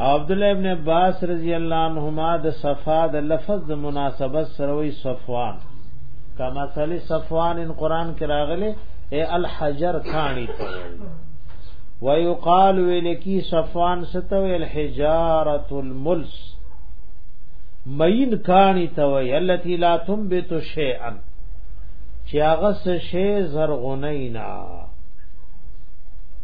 عبد الله ابن عباس رضی الله عنهما د صفا د لفظ د مناسبت سره وی صفوان کما مثل صفوان ان قران کې راغلي اے الحجر کانی ته ويقال ولکی صفوان ستو الحجاره الملس مین کانی ته وی التي لا تنبت شيئا چې هغه څه شی زرغونینا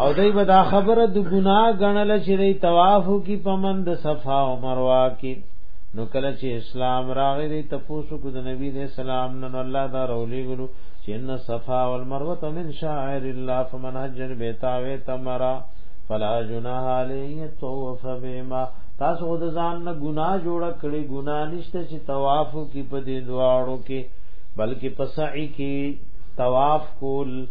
او دای به دا خبره د ګناه غنل چې دی طواف کی پمن د صفا او مروه کی نو کله چې اسلام راغی دی تپوسو کو د نبی دې سلام نن الله دا رولی ګلو چې ان صفا او مروه من شاعر الله فمن حج بیت او تمرا فلا جناح علیه طوف بما تاسو د ځان نه ګناه جوړ کړی ګناه نشته چې طواف کی په دې دواړو کې بلکې پسعی کې طواف کول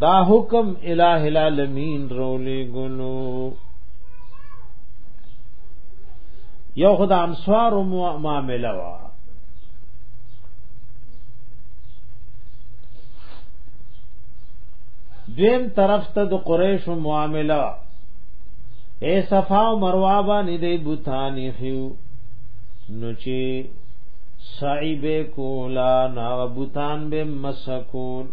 دا حکم الہ العالمین رولی گلو یو خدا امسوار و معاملہ وا دویم طرف ته د قریش معاملہ اے صفا و مروه باندې د بوتانی خيو نو چې سعی به کولا نغبوتان به مسکول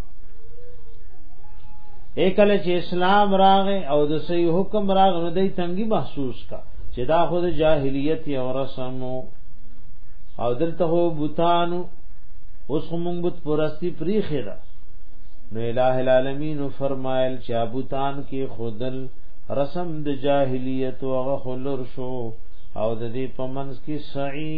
اکل چې اسلام راغ او د صحیح حکم راغ نو دای تنګي محسوس کا چې دا خود جاهلیت او رسمو او دلته هو بوتانو اوس هم بت پرستی پریخه ده نو الہ العالمین فرمایل چې بوتان کې خودل رسم د جاهلیت او غخلر شو او د دې پمنس کې سعی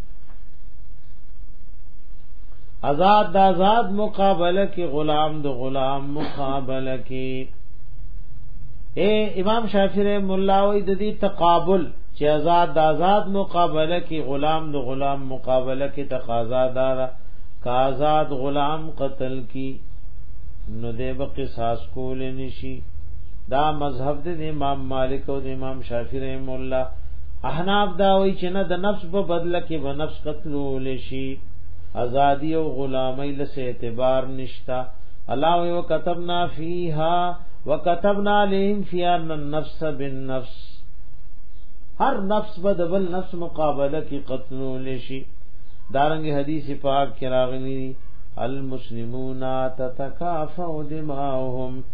آزاد د آزاد مقابله کې غلام د غلام مقابله کې اے امام شافعی رحم الله وی د دې تقابل چې آزاد د آزاد مقابله کې غلام د غلام مقابله کې تقاضا دار کا آزاد غلام قتل کی نو دې به قصاص کول نشي دا مذهب د امام مالک او د امام شافعی رحم الله احناف دا وی چې نه د نفس په بدل کې به نفس قتلول شي ازادي او غلامي له اعتبار نشتا الله یو كتبنا فیها وكتبنا عليهم فيها ان النفس بالنفس هر نفس به د بل نفس مقابله کې قتلول شي دارنګ حدیث پاک کې راغلي المسلمون تتکافوا دماؤهم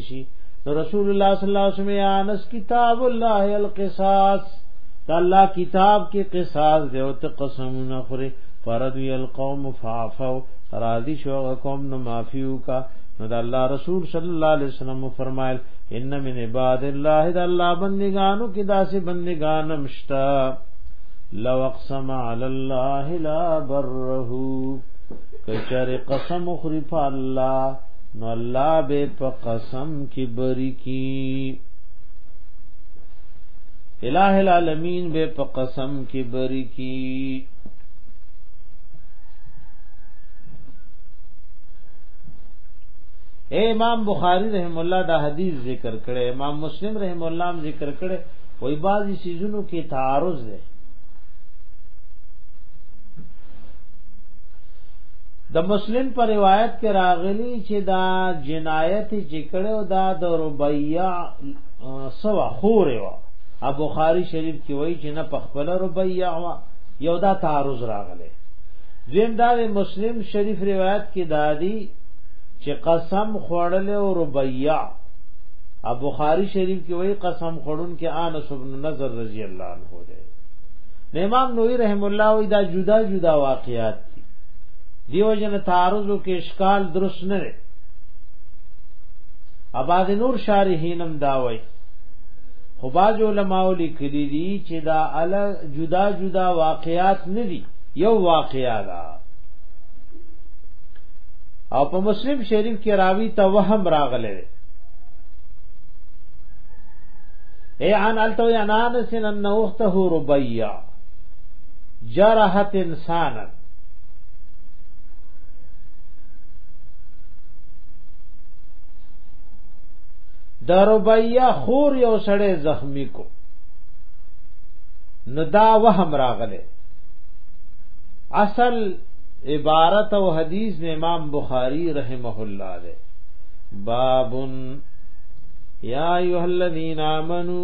شي رسول الله صلی الله علیه وسلم انس کتاب الله القصاص دا الله کتاب کې قصاص دی او ته قسم نه خوري فرد القوم فعفوا راضی شو قوم نو معفو کا نو دا الله رسول صلی الله علیه وسلم فرمایل ان من عباد الله دا الله بندگانو کې داسې بندگانم شتا لو اقسم علی الله لا بره کچره قسم خری په الله نو الله به په قسم کې بری کی الہ العالمین به په قسم کې بری کی اے امام بخاری رحم الله دا حدیث ذکر کړي امام مسلم رحم الله هم ذکر کړي وای بعضی سيزونو کې تعارض ده د مسلم پر روایت کې راغلی چې دا جنایت چې کړو دا د ربیع سوا خور و ابو بخاری شریف کې وایي چې نه په خپل ربیع و یو دا تعارض راغلی دیم دا د مسلم شریف روایت کې دادی چې قسم خوړل او ربیع ابو بخاری شریف کې وایي قسم خوړون کې انس بن نظر رضی الله عنه دی امام نووي رحم الله وی دا جدا جدا واقعات دیو جن تعارض کې اشکال درست نه لري اباز نور شارحینم دا وای خو باز علماء لیکلي دي چې دا ال جدا جدا واقعات نه دي یو واقعا ده او په مسلم شریف کې راوی ته وهم راغله اے عن التو ینانس انه اخته ربیعه جرحت انسانا د ربیه خور یو سړی زخمی کو نو دا وهم راغله اصل عبارت او حدیث نے امام بخاری رحمه الله دے باب یا ایها الذین آمنو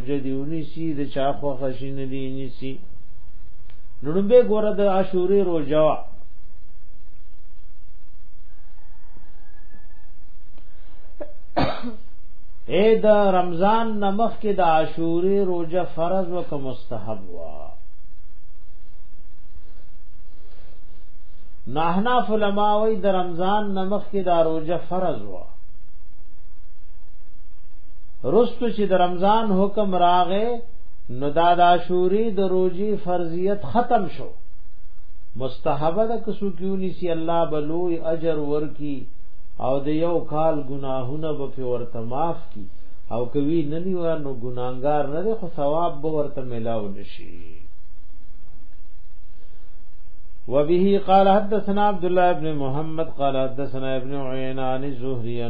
جدي ونیسی د چا خو خشین دی نیسی نړمبه ګوره د عاشورې روزه وا اے د رمضان نمخ کې د عاشورې روزه فرض او که مستحب وا ناحنا فلماوی د رمضان نمخ کې د روزه فرض وا رستو چې د رمضان حکم راغې نو دا د عاشوري د روزي فرضیت ختم شو مستحبه ده که سکیونی سی الله بلوی اجر ورکی او د یو کال گناهونه به په ورته معاف کی او کوي نه نیو نو ګناګار نه دی خو ثواب به ورته ملاو نشي وبه قال حدثنا عبد الله بن محمد قال حدثنا ابن عيان عن الزهري